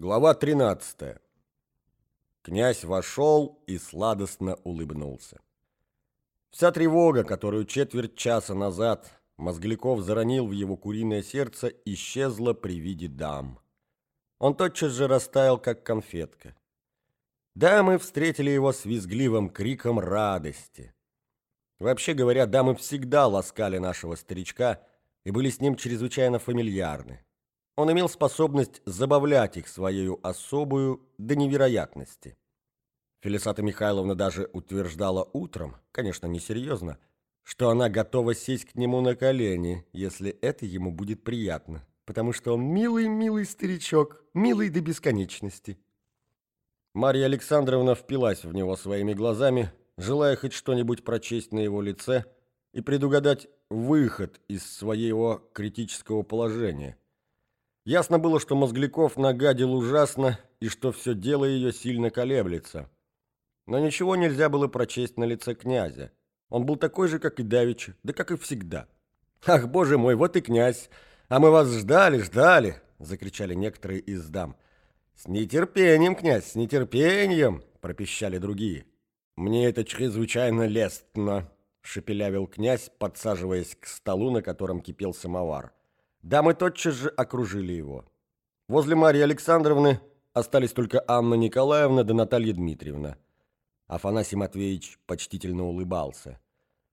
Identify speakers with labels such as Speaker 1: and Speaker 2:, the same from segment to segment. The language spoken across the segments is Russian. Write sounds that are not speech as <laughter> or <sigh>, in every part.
Speaker 1: Глава 13. Князь вошел и сладостно улыбнулся. Вся тревога, которую четверть часа назад Мозгляков заронил в его куриное сердце, исчезла при виде дам. Он тотчас же растаял, как конфетка. Дамы встретили его с визгливым криком радости. Вообще говоря, дамы всегда ласкали нашего старичка и были с ним чрезвычайно фамильярны. Он имел способность забавлять их своей особую до невероятности. Фелисата Михайловна даже утверждала утром, конечно, несерьезно, что она готова сесть к нему на колени, если это ему будет приятно, потому что он милый-милый старичок, милый до бесконечности. Марья Александровна впилась в него своими глазами, желая хоть что-нибудь прочесть на его лице и предугадать выход из своего критического положения. Ясно было, что Мозгляков нагадил ужасно и что все дело ее сильно колеблется. Но ничего нельзя было прочесть на лице князя. Он был такой же, как и Давича, да как и всегда. «Ах, боже мой, вот и князь! А мы вас ждали, ждали!» — закричали некоторые из дам. «С нетерпением, князь, с нетерпением!» — пропищали другие. «Мне это чрезвычайно лестно!» — шепелявил князь, подсаживаясь к столу, на котором кипел самовар. Дамы тотчас же окружили его. Возле Марьи Александровны остались только Анна Николаевна да Наталья Дмитриевна. Афанасий Матвеевич почтительно улыбался.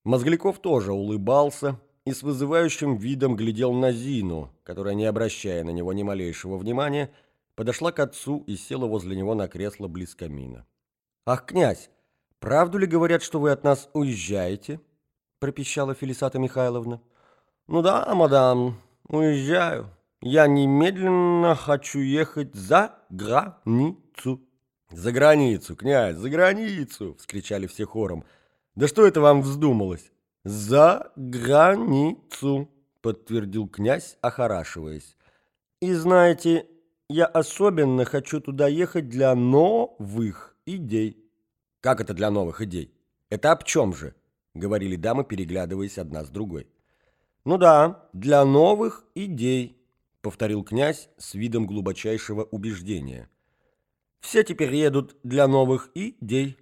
Speaker 1: Мозгляков тоже улыбался и с вызывающим видом глядел на Зину, которая, не обращая на него ни малейшего внимания, подошла к отцу и села возле него на кресло близ камина. «Ах, князь, правду ли говорят, что вы от нас уезжаете?» пропищала Фелисата Михайловна. «Ну да, мадам, уезжаю. Я немедленно хочу ехать за границу». «За границу, князь, за границу!» — вскричали все хором. «Да что это вам вздумалось?» «За границу!» — подтвердил князь, охорашиваясь. «И знаете, я особенно хочу туда ехать для новых идей». «Как это для новых идей? Это об чем же?» — говорили дамы, переглядываясь одна с другой. «Ну да, для новых идей», — повторил князь с видом глубочайшего убеждения. «Все теперь едут для новых идей.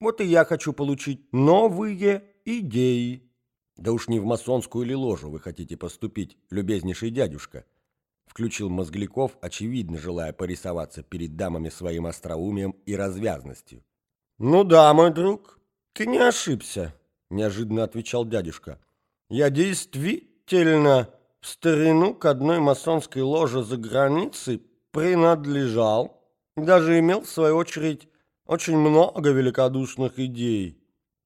Speaker 1: Вот и я хочу получить новые идеи». «Да уж не в масонскую или ложу вы хотите поступить, любезнейший дядюшка», включил Мозгляков, очевидно желая порисоваться перед дамами своим остроумием и развязностью. «Ну да, мой друг, ты не ошибся», — неожиданно отвечал дядюшка. «Я действительно в старину к одной масонской ложе за границей принадлежал, даже имел, в свою очередь, очень много великодушных идей.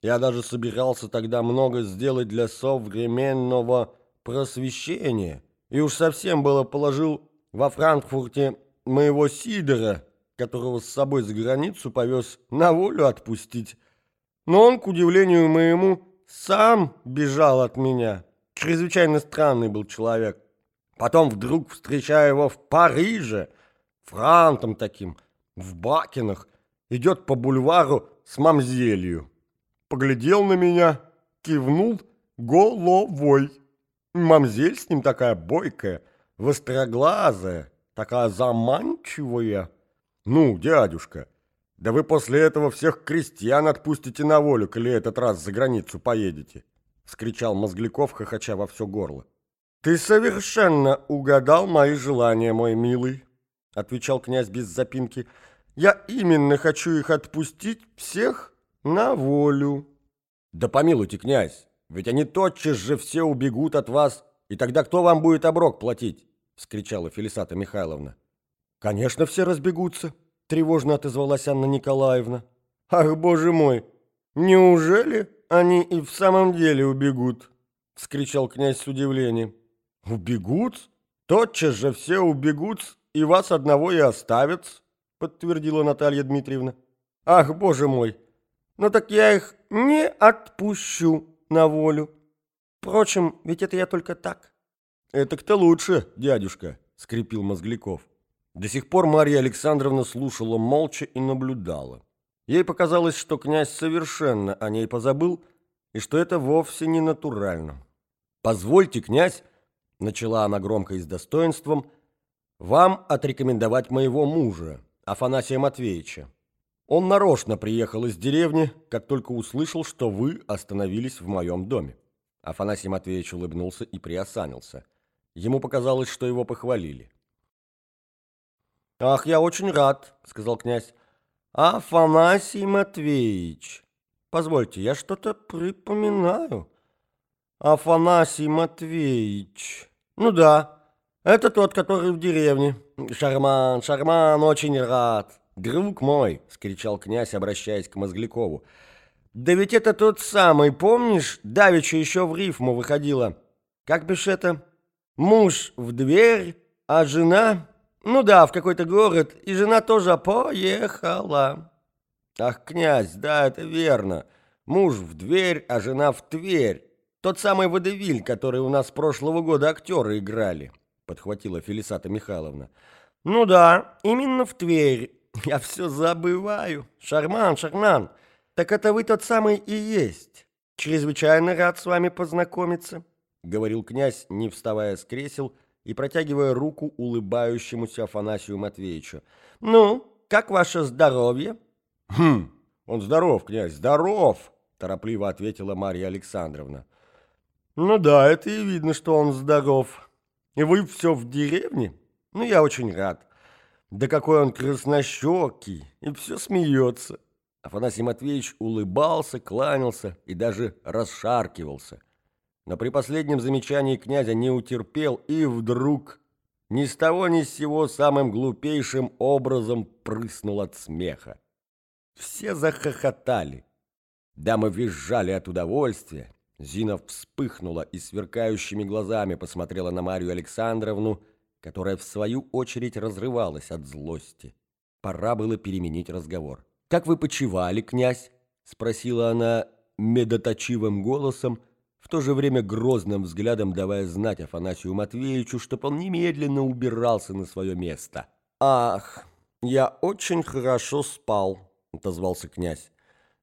Speaker 1: Я даже собирался тогда много сделать для современного просвещения, и уж совсем было положил во Франкфурте моего Сидора, которого с собой за границу повез, на волю отпустить. Но он, к удивлению моему, сам бежал от меня. Чрезвычайно странный был человек. Потом вдруг встречаю его в Париже, франтом таким, в бакинах, идет по бульвару с мамзелью поглядел на меня, кивнул головой. Мамзель с ним такая бойкая, востроглазая, такая заманчивая. Ну, дядюшка, да вы после этого всех крестьян отпустите на волю, коли этот раз за границу поедете, вскричал Мозгляков, хохоча во все горло. Ты совершенно угадал мои желания, мой милый, отвечал князь без запинки. Я именно хочу их отпустить всех на волю. Да помилуйте, князь, ведь они тотчас же все убегут от вас, и тогда кто вам будет оброк платить? Вскричала Фелисата Михайловна. Конечно, все разбегутся, тревожно отозвалась Анна Николаевна. Ах, боже мой, неужели они и в самом деле убегут? Вскричал князь с удивлением. Убегут? Тотчас же все убегут, и вас одного и оставят, подтвердила Наталья Дмитриевна. Ах, боже мой, но так я их не отпущу на волю. Впрочем, ведь это я только так. Это-то лучше, дядюшка, скрипел Мозгляков. До сих пор Марья Александровна слушала молча и наблюдала. Ей показалось, что князь совершенно о ней позабыл, и что это вовсе не натурально. «Позвольте, князь», — начала она громко и с достоинством, — вам отрекомендовать моего мужа, Афанасия Матвеевича. Он нарочно приехал из деревни, как только услышал, что вы остановились в моем доме. Афанасий Матвеевич улыбнулся и приосанился. Ему показалось, что его похвалили. «Ах, я очень рад», — сказал князь. «Афанасий Матвеевич, позвольте, я что-то припоминаю. Афанасий Матвеевич, ну да, это тот, который в деревне. Шарман, Шарман, очень рад. Друг мой, — скричал князь, обращаясь к Мозглякову. Да ведь это тот самый, помнишь, давеча еще в рифму выходила. Как бишь это? Муж в дверь, а жена... Ну да, в какой-то город, и жена тоже поехала. Ах, князь, да, это верно. Муж в дверь, а жена в Тверь. Тот самый водевиль, который у нас прошлого года актеры играли, подхватила Фелисата Михайловна. Ну да, именно в Тверь. <laughs> Я все забываю. Шарман, Шарман, так это вы тот самый и есть. Чрезвычайно рад с вами познакомиться, говорил князь, не вставая с кресел и протягивая руку улыбающемуся Афанасию Матвеевичу. «Ну, как ваше здоровье?» «Хм, он здоров, князь, здоров!» торопливо ответила Марья Александровна. «Ну да, это и видно, что он здоров. И вы все в деревне? Ну, я очень рад. Да какой он краснощекий, и все смеется!» Афанасий Матвеевич улыбался, кланялся и даже расшаркивался – но при последнем замечании князя не утерпел и вдруг ни с того ни с сего самым глупейшим образом прыснул от смеха. Все захохотали. Дамы визжали от удовольствия. Зина вспыхнула и сверкающими глазами посмотрела на Марию Александровну, которая в свою очередь разрывалась от злости. Пора было переменить разговор. «Как вы почивали, князь?» — спросила она медоточивым голосом, — в то же время грозным взглядом давая знать Афанасию Матвеевичу, чтобы он немедленно убирался на свое место. «Ах, я очень хорошо спал», — отозвался князь.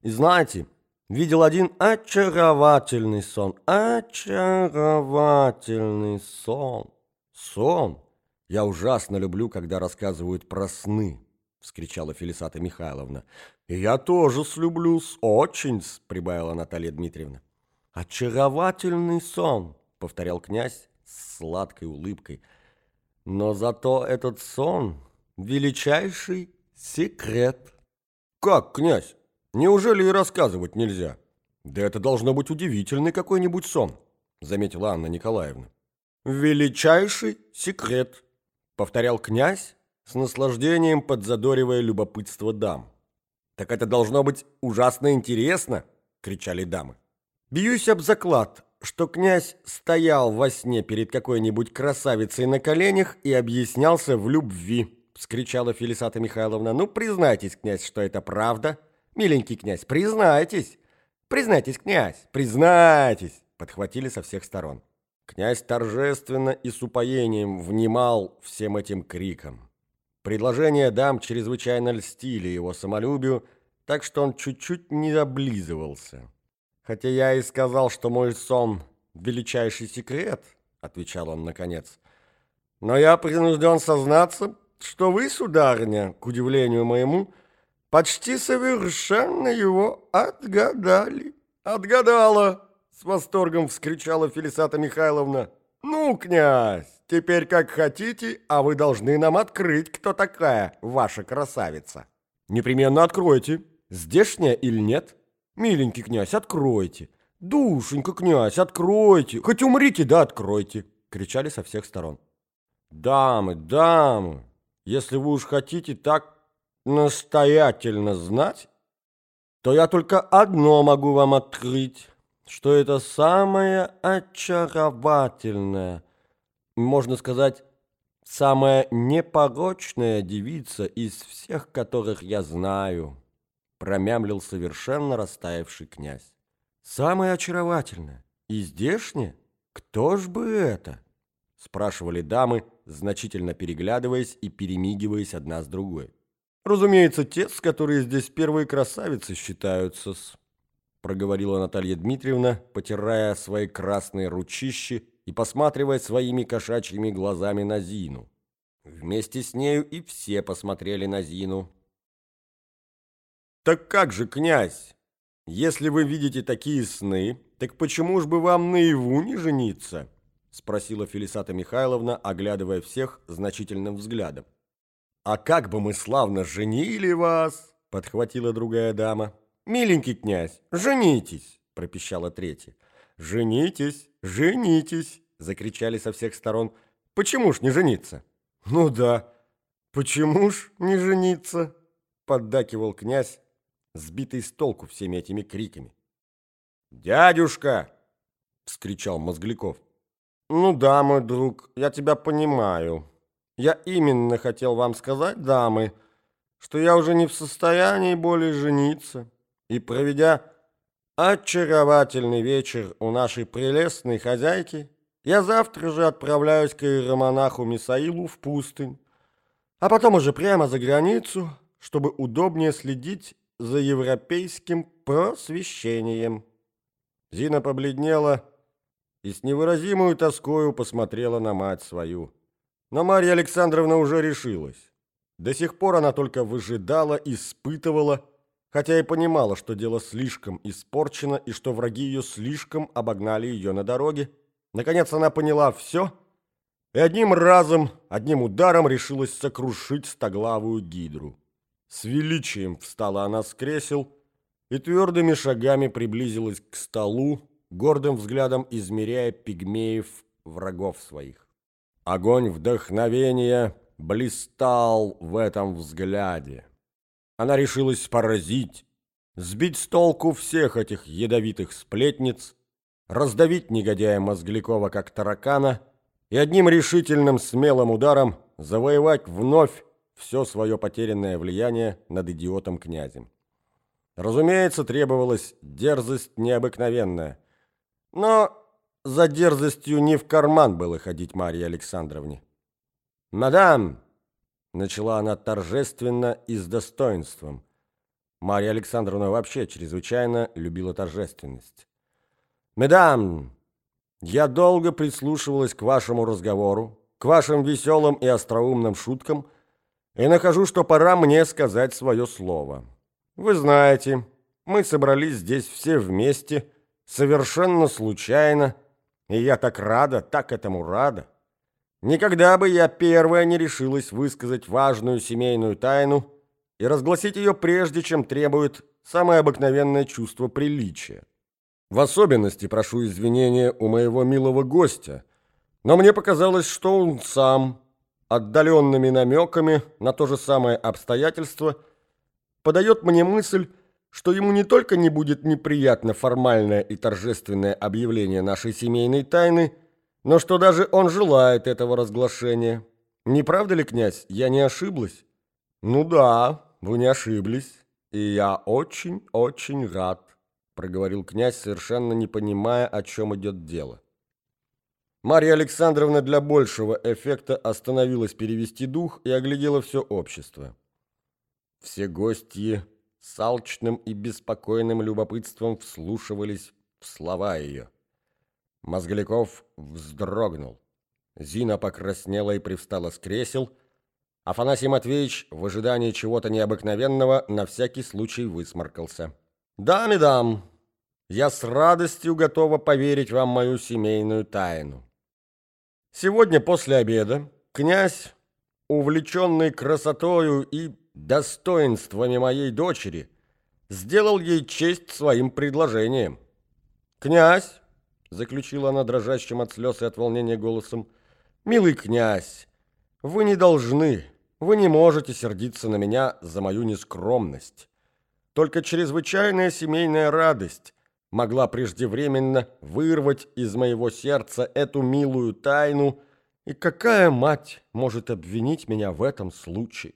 Speaker 1: «И знаете, видел один очаровательный сон, очаровательный сон. Сон? Я ужасно люблю, когда рассказывают про сны», — вскричала Фелисата Михайловна. «И я тоже слюблю, очень», — прибавила Наталья Дмитриевна. «Очаровательный сон», — повторял князь с сладкой улыбкой. «Но зато этот сон — величайший секрет». «Как, князь? Неужели и рассказывать нельзя?» «Да это должно быть удивительный какой-нибудь сон», — заметила Анна Николаевна. «Величайший секрет», — повторял князь с наслаждением подзадоривая любопытство дам. «Так это должно быть ужасно интересно!» — кричали дамы. Бьюсь об заклад, что князь стоял во сне перед какой-нибудь красавицей на коленях и объяснялся в любви, вскричала Фелисата Михайловна. Ну, признайтесь, князь, что это правда. Миленький князь, признайтесь. Признайтесь, князь, признайтесь, подхватили со всех сторон. Князь торжественно и с упоением внимал всем этим крикам. Предложения дам чрезвычайно льстили его самолюбию, так что он чуть-чуть не облизывался. «Хотя я и сказал, что мой сон — величайший секрет», — отвечал он наконец. «Но я принужден сознаться, что вы, сударыня, к удивлению моему, почти совершенно его отгадали». «Отгадала!» — с восторгом вскричала Фелисата Михайловна. «Ну, князь, теперь как хотите, а вы должны нам открыть, кто такая ваша красавица». «Непременно откройте, здешняя или нет?» Миленький князь, откройте! Душенька, князь, откройте! Хоть умрите, да откройте!» Кричали со всех сторон. «Дамы, дамы, если вы уж хотите так настоятельно знать, то я только одно могу вам открыть, что это самая очаровательная, можно сказать, самая непорочная девица из всех, которых я знаю» промямлил совершенно растаявший князь. «Самое очаровательное и здешнее? Кто ж бы это?» спрашивали дамы, значительно переглядываясь и перемигиваясь одна с другой. «Разумеется, те, с которые здесь первые красавицы считаются с...» проговорила Наталья Дмитриевна, потирая свои красные ручищи и посматривая своими кошачьими глазами на Зину. Вместе с нею и все посмотрели на Зину. «Так как же, князь, если вы видите такие сны, так почему ж бы вам наяву не жениться?» спросила Фелисата Михайловна, оглядывая всех значительным взглядом. «А как бы мы славно женили вас!» подхватила другая дама. «Миленький князь, женитесь!» пропищала третья. «Женитесь, женитесь!» закричали со всех сторон. «Почему ж не жениться?» «Ну да, почему ж не жениться?» поддакивал князь, сбитый с толку всеми этими криками. «Дядюшка!» — вскричал Мозгликов. «Ну да, мой друг, я тебя понимаю. Я именно хотел вам сказать, дамы, что я уже не в состоянии более жениться. И проведя очаровательный вечер у нашей прелестной хозяйки, я завтра же отправляюсь к иеромонаху Мисаилу в пустынь, а потом уже прямо за границу, чтобы удобнее следить за европейским просвещением. Зина побледнела и с невыразимой тоскою посмотрела на мать свою. Но Марья Александровна уже решилась. До сих пор она только выжидала, испытывала, хотя и понимала, что дело слишком испорчено и что враги ее слишком обогнали ее на дороге. Наконец она поняла все и одним разом, одним ударом решилась сокрушить стоглавую гидру. С величием встала она с кресел и твердыми шагами приблизилась к столу, гордым взглядом измеряя пигмеев врагов своих. Огонь вдохновения блистал в этом взгляде. Она решилась поразить, сбить с толку всех этих ядовитых сплетниц, раздавить негодяя Мозглякова как таракана и одним решительным смелым ударом завоевать вновь все свое потерянное влияние над идиотом-князем. Разумеется, требовалась дерзость необыкновенная, но за дерзостью не в карман было ходить Марье Александровне. «Мадам!» — начала она торжественно и с достоинством. Марья Александровна вообще чрезвычайно любила торжественность. «Мадам, я долго прислушивалась к вашему разговору, к вашим веселым и остроумным шуткам, и нахожу, что пора мне сказать свое слово. Вы знаете, мы собрались здесь все вместе, совершенно случайно, и я так рада, так этому рада. Никогда бы я первая не решилась высказать важную семейную тайну и разгласить ее прежде, чем требует самое обыкновенное чувство приличия. В особенности прошу извинения у моего милого гостя, но мне показалось, что он сам отдаленными намеками на то же самое обстоятельство, подает мне мысль, что ему не только не будет неприятно формальное и торжественное объявление нашей семейной тайны, но что даже он желает этого разглашения. Не правда ли, князь, я не ошиблась? Ну да, вы не ошиблись, и я очень-очень рад, проговорил князь, совершенно не понимая, о чем идет дело. Марья Александровна для большего эффекта остановилась перевести дух и оглядела все общество. Все гости с алчным и беспокойным любопытством вслушивались в слова ее. Мозгляков вздрогнул. Зина покраснела и привстала с кресел. Афанасий Матвеевич в ожидании чего-то необыкновенного на всякий случай высморкался. «Да, медам, я с радостью готова поверить вам мою семейную тайну. Сегодня после обеда князь, увлеченный красотою и достоинствами моей дочери, сделал ей честь своим предложением. «Князь», — заключила она дрожащим от слез и от волнения голосом, «милый князь, вы не должны, вы не можете сердиться на меня за мою нескромность. Только чрезвычайная семейная радость могла преждевременно вырвать из моего сердца эту милую тайну, и какая мать может обвинить меня в этом случае?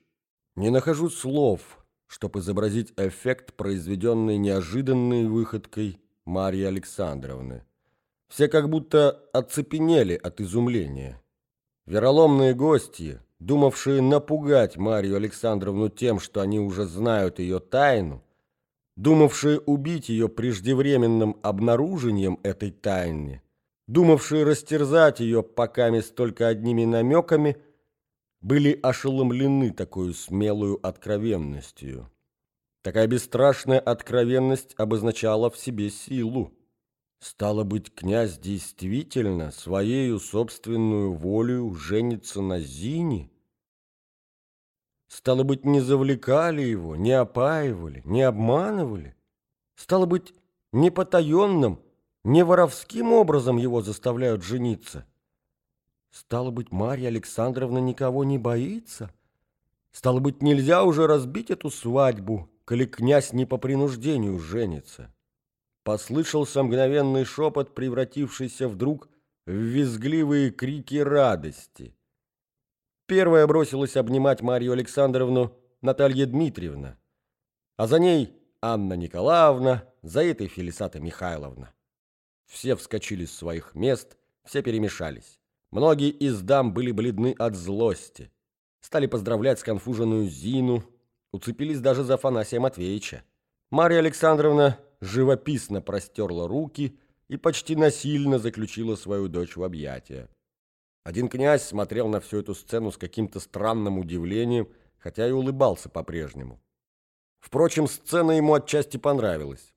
Speaker 1: Не нахожу слов, чтобы изобразить эффект, произведенный неожиданной выходкой Марьи Александровны. Все как будто оцепенели от изумления. Вероломные гости, думавшие напугать Марию Александровну тем, что они уже знают ее тайну, думавшие убить ее преждевременным обнаружением этой тайны, думавшие растерзать ее поками только одними намеками, были ошеломлены такой смелую откровенностью. Такая бесстрашная откровенность обозначала в себе силу. Стало быть, князь действительно своею собственную волею женится на Зине? Стало быть, не завлекали его, не опаивали, не обманывали? Стало быть, не потаенным, не воровским образом его заставляют жениться? Стало быть, Марья Александровна никого не боится? Стало быть, нельзя уже разбить эту свадьбу, коли князь не по принуждению женится? Послышался мгновенный шепот, превратившийся вдруг в визгливые крики радости. Первая бросилась обнимать Марию Александровну Наталья Дмитриевна, а за ней Анна Николаевна, за этой Фелисата Михайловна. Все вскочили с своих мест, все перемешались. Многие из дам были бледны от злости. Стали поздравлять сконфуженную Зину, уцепились даже за Афанасия Матвеевича. Марья Александровна живописно простерла руки и почти насильно заключила свою дочь в объятия. Один князь смотрел на всю эту сцену с каким-то странным удивлением, хотя и улыбался по-прежнему. Впрочем, сцена ему отчасти понравилась.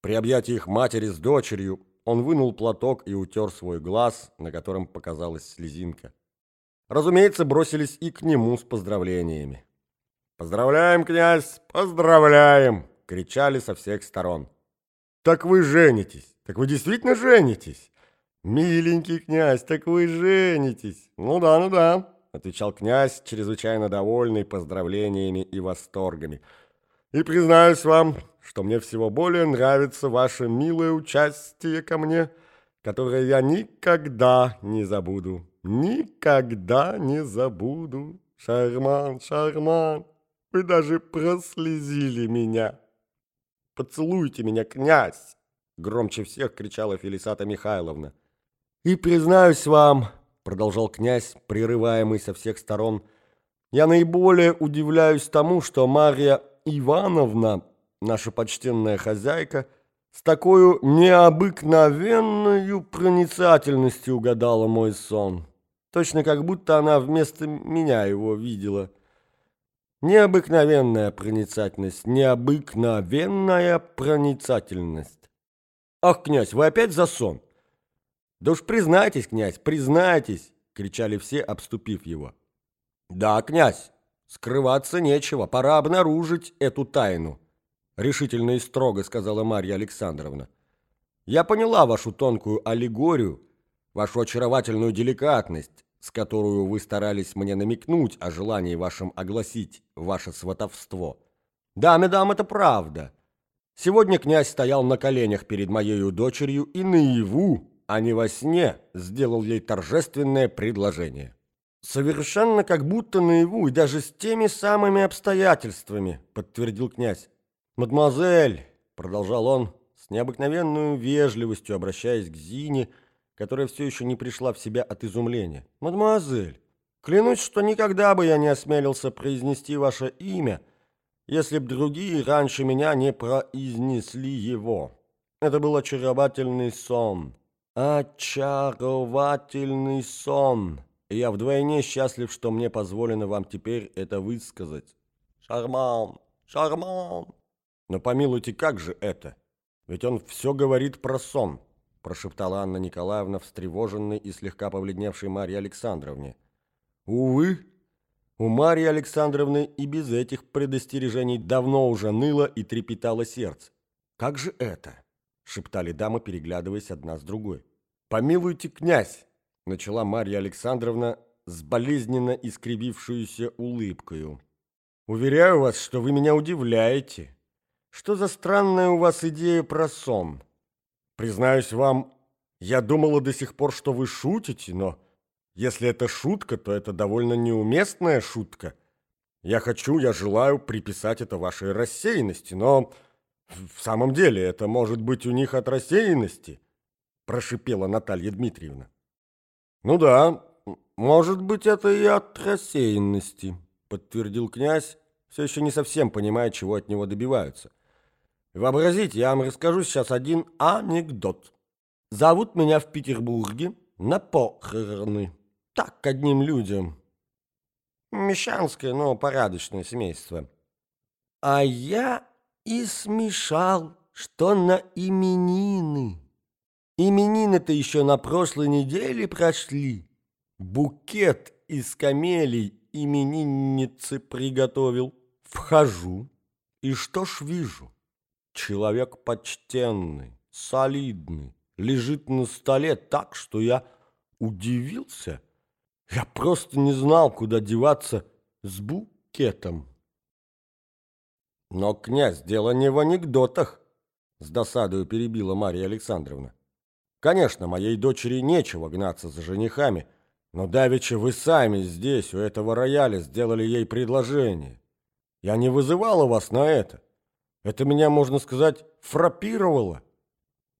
Speaker 1: При объятиях матери с дочерью он вынул платок и утер свой глаз, на котором показалась слезинка. Разумеется, бросились и к нему с поздравлениями. «Поздравляем, князь, поздравляем!» — кричали со всех сторон. «Так вы женитесь! Так вы действительно женитесь! Миленький князь, так вы женитесь! Ну да, ну да!» — отвечал князь, чрезвычайно довольный поздравлениями и восторгами. «И признаюсь вам, что мне всего более нравится ваше милое участие ко мне, которое я никогда не забуду, никогда не забуду. Шарман, Шарман, вы даже прослезили меня!» Поцелуйте меня, князь!» Громче всех кричала Фелисата Михайловна. «И признаюсь вам, — продолжал князь, прерываемый со всех сторон, — я наиболее удивляюсь тому, что Марья Ивановна, наша почтенная хозяйка, с такой необыкновенной проницательностью угадала мой сон. Точно как будто она вместо меня его видела». Необыкновенная проницательность, необыкновенная проницательность. Ах, князь, вы опять за сон? Да уж признайтесь, князь, признайтесь, кричали все, обступив его. Да, князь, скрываться нечего, пора обнаружить эту тайну, решительно и строго сказала Марья Александровна. Я поняла вашу тонкую аллегорию, вашу очаровательную деликатность, с которую вы старались мне намекнуть о желании вашем огласить ваше сватовство. Да, медам, это правда. Сегодня князь стоял на коленях перед моею дочерью и наяву, а не во сне, сделал ей торжественное предложение. Совершенно как будто наяву и даже с теми самыми обстоятельствами, подтвердил князь. Мадемуазель, продолжал он, с необыкновенной вежливостью обращаясь к Зине, которая все еще не пришла в себя от изумления. «Мадемуазель, клянусь, что никогда бы я не осмелился произнести ваше имя, если б другие раньше меня не произнесли его. Это был очаровательный сон. Очаровательный сон. Я вдвойне счастлив, что мне позволено вам теперь это высказать. Шарман, шарман. Но помилуйте, как же это? Ведь он все говорит про сон прошептала Анна Николаевна, встревоженной и слегка побледневшей Марье Александровне. Увы, у Марьи Александровны и без этих предостережений давно уже ныло и трепетало сердце. «Как же это?» — шептали дамы, переглядываясь одна с другой. «Помилуйте, князь!» — начала Марья Александровна с болезненно искривившуюся улыбкою. «Уверяю вас, что вы меня удивляете. Что за странная у вас идея про сон?» Признаюсь вам, я думала до сих пор, что вы шутите, но если это шутка, то это довольно неуместная шутка. Я хочу, я желаю приписать это вашей рассеянности, но в самом деле это может быть у них от рассеянности, прошипела Наталья Дмитриевна. Ну да, может быть это и от рассеянности, подтвердил князь, все еще не совсем понимая, чего от него добиваются. Вообразите, я вам расскажу сейчас один анекдот. Зовут меня в Петербурге на похороны. Так, к одним людям. Мещанское, но порядочное семейство. А я и смешал, что на именины. Именины-то еще на прошлой неделе прошли. Букет из камелий именинницы приготовил. Вхожу, и что ж вижу? Человек почтенный, солидный, лежит на столе так, что я удивился. Я просто не знал, куда деваться с букетом. Но, князь, дело не в анекдотах, с досадою перебила Марья Александровна. Конечно, моей дочери нечего гнаться за женихами, но давеча вы сами здесь, у этого рояля, сделали ей предложение. Я не вызывала вас на это. Это меня, можно сказать, фрапировало.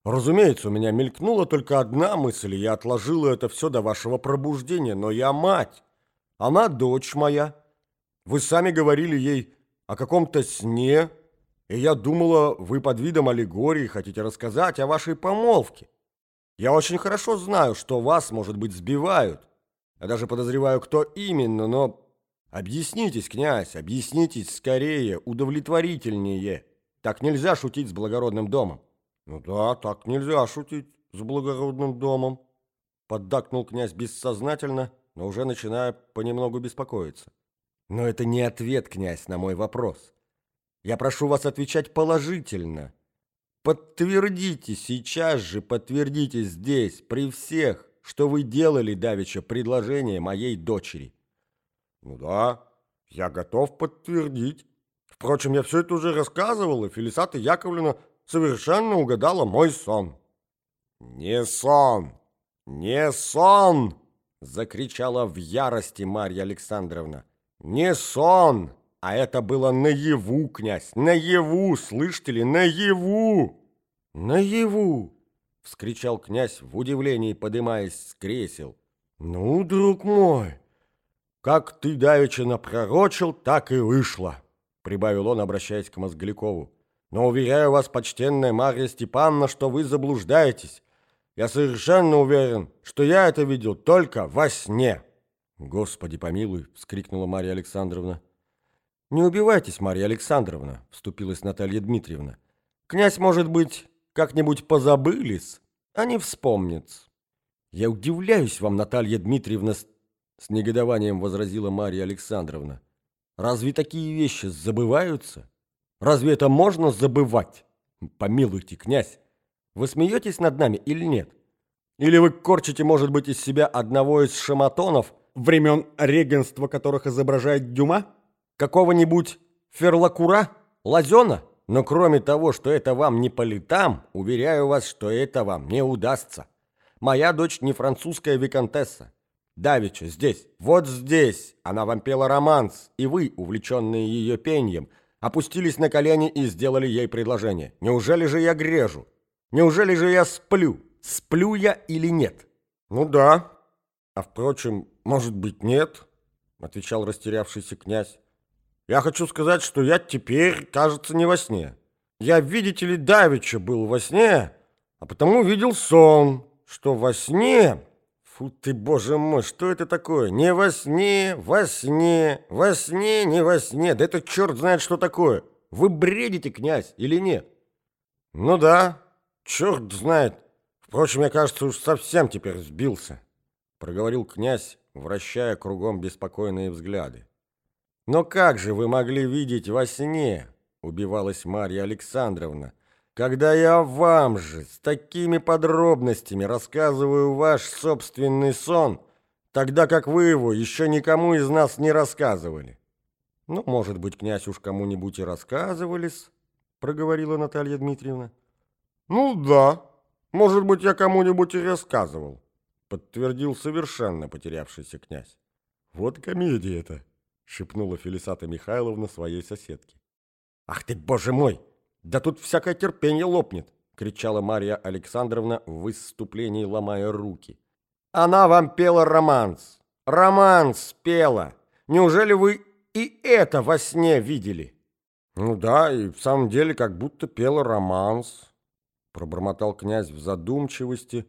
Speaker 1: Разумеется, у меня мелькнула только одна мысль, и я отложила это все до вашего пробуждения, но я мать, она дочь моя. Вы сами говорили ей о каком-то сне, и я думала, вы под видом аллегории хотите рассказать о вашей помолвке. Я очень хорошо знаю, что вас, может быть, сбивают. Я даже подозреваю, кто именно, но... Объяснитесь, князь, объяснитесь скорее, удовлетворительнее. Так нельзя шутить с благородным домом. Ну да, так нельзя шутить с благородным домом. Поддакнул князь бессознательно, но уже начиная понемногу беспокоиться. Но это не ответ, князь, на мой вопрос. Я прошу вас отвечать положительно. Подтвердите сейчас же, подтвердите здесь, при всех, что вы делали давеча предложение моей дочери. Ну да, я готов подтвердить. Впрочем, я все это уже рассказывал, и Фелисата Яковлевна совершенно угадала мой сон. Не сон, не сон, закричала в ярости Марья Александровна. Не сон, а это было наяву, князь, наяву, слышите ли, наяву, наяву. — вскричал князь в удивлении, подымаясь с кресел. «Ну, друг мой, как ты давеча напророчил, так и вышло», — прибавил он, обращаясь к Мозглякову. «Но уверяю вас, почтенная Марья Степановна, что вы заблуждаетесь. Я совершенно уверен, что я это видел только во сне». «Господи помилуй!» — вскрикнула Марья Александровна. «Не убивайтесь, Марья Александровна!» — вступилась Наталья Дмитриевна. «Князь, может быть, как-нибудь позабылись, а не вспомнится. Я удивляюсь вам, Наталья Дмитриевна, с негодованием возразила Марья Александровна. Разве такие вещи забываются? Разве это можно забывать? Помилуйте, князь, вы смеетесь над нами или нет? Или вы корчите, может быть, из себя одного из шаматонов, времен регенства которых изображает Дюма? Какого-нибудь Ферлакура? Лазена? Но кроме того, что это вам не по летам, уверяю вас, что это вам не удастся. Моя дочь не французская виконтесса. Давича здесь, вот здесь, она вам пела романс, и вы, увлеченные ее пением, опустились на колени и сделали ей предложение. Неужели же я грежу? Неужели же я сплю? Сплю я или нет? Ну да. А впрочем, может быть, нет, отвечал растерявшийся князь. Я хочу сказать, что я теперь, кажется, не во сне. Я, видите ли, давеча был во сне, а потому видел сон, что во сне... Фу ты, боже мой, что это такое? Не во сне, во сне, во сне, не во сне. Да это черт знает, что такое. Вы бредите, князь, или нет? Ну да, черт знает. Впрочем, я, кажется, уж совсем теперь сбился, проговорил князь, вращая кругом беспокойные взгляды. «Но как же вы могли видеть во сне?» – убивалась Марья Александровна. «Когда я вам же с такими подробностями рассказываю ваш собственный сон, тогда как вы его еще никому из нас не рассказывали». «Ну, может быть, князь уж кому-нибудь и рассказывались», – проговорила Наталья Дмитриевна. «Ну да, может быть, я кому-нибудь и рассказывал», – подтвердил совершенно потерявшийся князь. «Вот комедия-то!» Шепнула Фелисата Михайловна своей соседке. «Ах ты, боже мой! Да тут всякое терпение лопнет!» кричала Марья Александровна в выступлении, ломая руки. «Она вам пела романс! Романс пела! Неужели вы и это во сне видели?» «Ну да, и в самом деле как будто пела романс», пробормотал князь в задумчивости,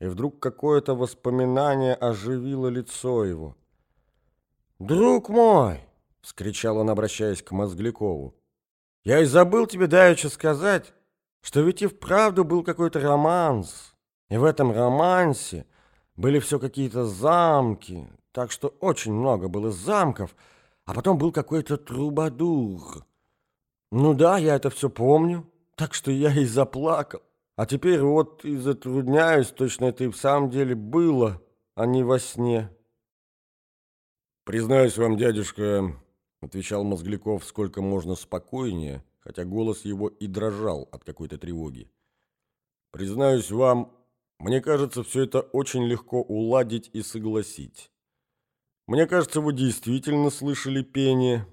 Speaker 1: и вдруг какое-то воспоминание оживило лицо его. «Друг мой!» — вскричал он, обращаясь к Мозглякову. «Я и забыл тебе давеча сказать, что ведь и вправду был какой-то романс, и в этом романсе были все какие-то замки, так что очень много было замков, а потом был какой-то трубадур. Ну да, я это все помню, так что я и заплакал. А теперь вот и затрудняюсь, точно это и в самом деле было, а не во сне. «Признаюсь вам, дядюшка», — отвечал Мозгляков сколько можно спокойнее, хотя голос его и дрожал от какой-то тревоги. «Признаюсь вам, мне кажется, все это очень легко уладить и согласить. Мне кажется, вы действительно слышали пение.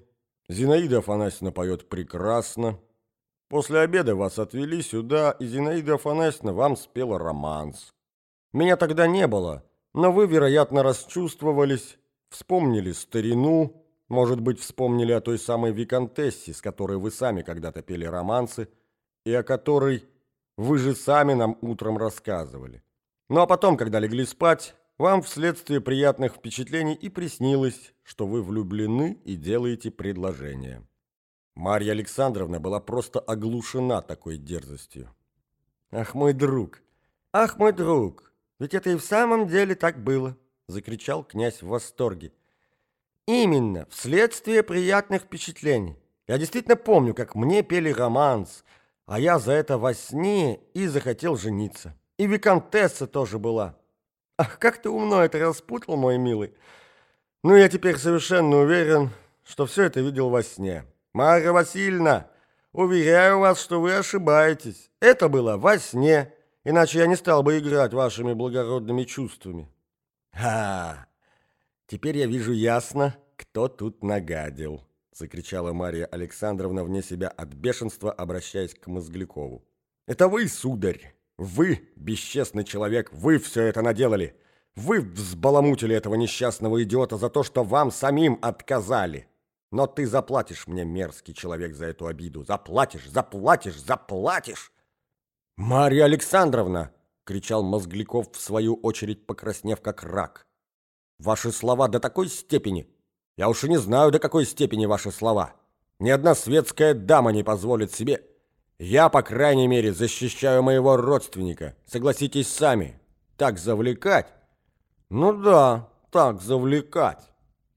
Speaker 1: Зинаида Афанасьевна поет прекрасно. После обеда вас отвели сюда, и Зинаида Афанасьевна вам спела романс. Меня тогда не было, но вы, вероятно, расчувствовались, вспомнили старину, может быть, вспомнили о той самой виконтессе, с которой вы сами когда-то пели романсы, и о которой вы же сами нам утром рассказывали. Ну а потом, когда легли спать, вам вследствие приятных впечатлений и приснилось, что вы влюблены и делаете предложение. Марья Александровна была просто оглушена такой дерзостью. «Ах, мой друг! Ах, мой друг! Ведь это и в самом деле так было!» — закричал князь в восторге. «Именно, вследствие приятных впечатлений. Я действительно помню, как мне пели романс — а я за это во сне и захотел жениться. И виконтесса тоже была. Ах, как ты умно это распутал, мой милый. Ну, я теперь совершенно уверен, что все это видел во сне. Марья Васильевна, уверяю вас, что вы ошибаетесь. Это было во сне, иначе я не стал бы играть вашими благородными чувствами. А, теперь я вижу ясно, кто тут нагадил. — закричала Мария Александровна вне себя от бешенства, обращаясь к Мозглякову. «Это вы, сударь! Вы, бесчестный человек, вы все это наделали! Вы взбаламутили этого несчастного идиота за то, что вам самим отказали! Но ты заплатишь мне, мерзкий человек, за эту обиду! Заплатишь, заплатишь, заплатишь!» «Марья Александровна!» — кричал Мозгляков, в свою очередь покраснев как рак. «Ваши слова до такой степени я уж и не знаю, до какой степени ваши слова. Ни одна светская дама не позволит себе. Я, по крайней мере, защищаю моего родственника. Согласитесь сами. Так завлекать? Ну да, так завлекать,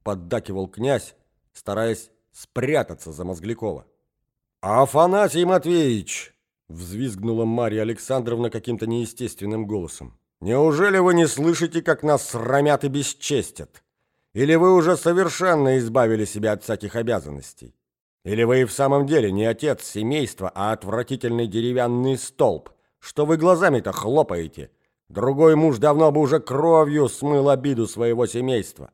Speaker 1: поддакивал князь, стараясь спрятаться за Мозглякова. Афанасий Матвеевич, взвизгнула Марья Александровна каким-то неестественным голосом. Неужели вы не слышите, как нас срамят и бесчестят? Или вы уже совершенно избавили себя от всяких обязанностей? Или вы и в самом деле не отец семейства, а отвратительный деревянный столб? Что вы глазами-то хлопаете? Другой муж давно бы уже кровью смыл обиду своего семейства.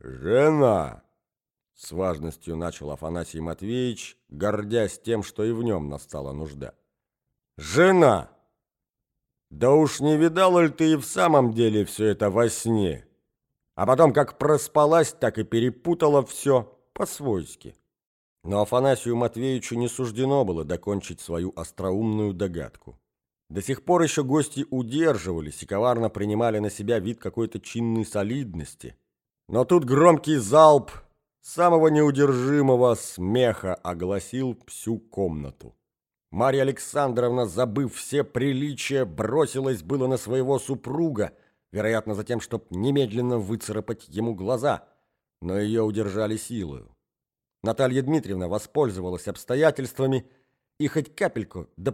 Speaker 1: «Жена!» — с важностью начал Афанасий Матвеевич, гордясь тем, что и в нем настала нужда. «Жена! Да уж не видала ли ты и в самом деле все это во сне?» А потом как проспалась, так и перепутала все по-свойски. Но Афанасию Матвеевичу не суждено было докончить свою остроумную догадку. До сих пор еще гости удерживались и коварно принимали на себя вид какой-то чинной солидности. Но тут громкий залп самого неудержимого смеха огласил всю комнату. Марья Александровна, забыв все приличия, бросилась было на своего супруга – вероятно, за тем, чтобы немедленно выцарапать ему глаза, но ее удержали силою. Наталья Дмитриевна воспользовалась обстоятельствами и хоть капельку да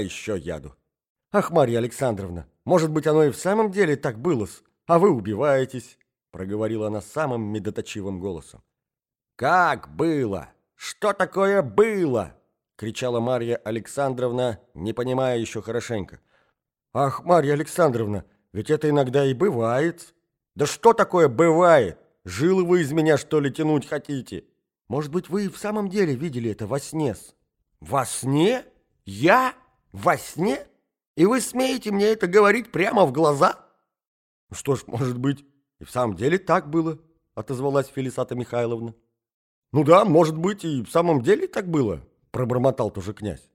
Speaker 1: еще яду. «Ах, Марья Александровна, может быть, оно и в самом деле так было а вы убиваетесь», проговорила она самым медоточивым голосом. «Как было? Что такое было?» Кричала Марья Александровна, не понимая еще хорошенько. «Ах, Марья Александровна, ведь это иногда и бывает. Да что такое бывает? Жилы вы из меня, что ли, тянуть хотите? Может быть, вы и в самом деле видели это во сне? Во сне? Я? Во сне? И вы смеете мне это говорить прямо в глаза? Ну что ж, может быть, и в самом деле так было, отозвалась Фелисата Михайловна. Ну да, может быть, и в самом деле так было, пробормотал тоже князь.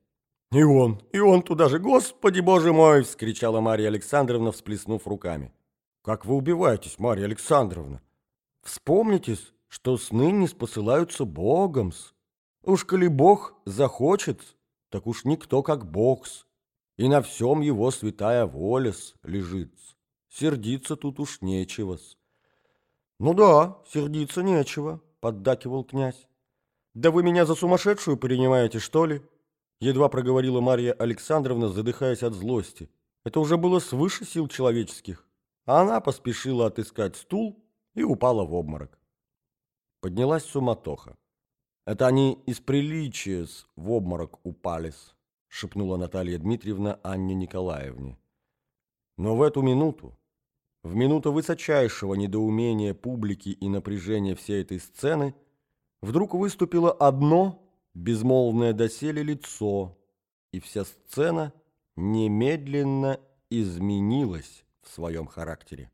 Speaker 1: «И он, и он туда же! Господи, боже мой!» – вскричала Марья Александровна, всплеснув руками. «Как вы убиваетесь, Марья Александровна? Вспомнитесь, что сны не спосылаются Богом-с. Уж коли Бог захочет, так уж никто как Бог-с, и на всем его святая воля-с лежит. Сердиться тут уж нечего-с. «Ну да, сердиться нечего», — поддакивал князь. «Да вы меня за сумасшедшую принимаете, что ли?» Едва проговорила Марья Александровна, задыхаясь от злости. Это уже было свыше сил человеческих. А она поспешила отыскать стул и упала в обморок. Поднялась суматоха. «Это они из приличия в обморок упались», — шепнула Наталья Дмитриевна Анне Николаевне. Но в эту минуту, в минуту высочайшего недоумения публики и напряжения всей этой сцены, вдруг выступило одно безмолвное доселе лицо, и вся сцена немедленно изменилась в своем характере.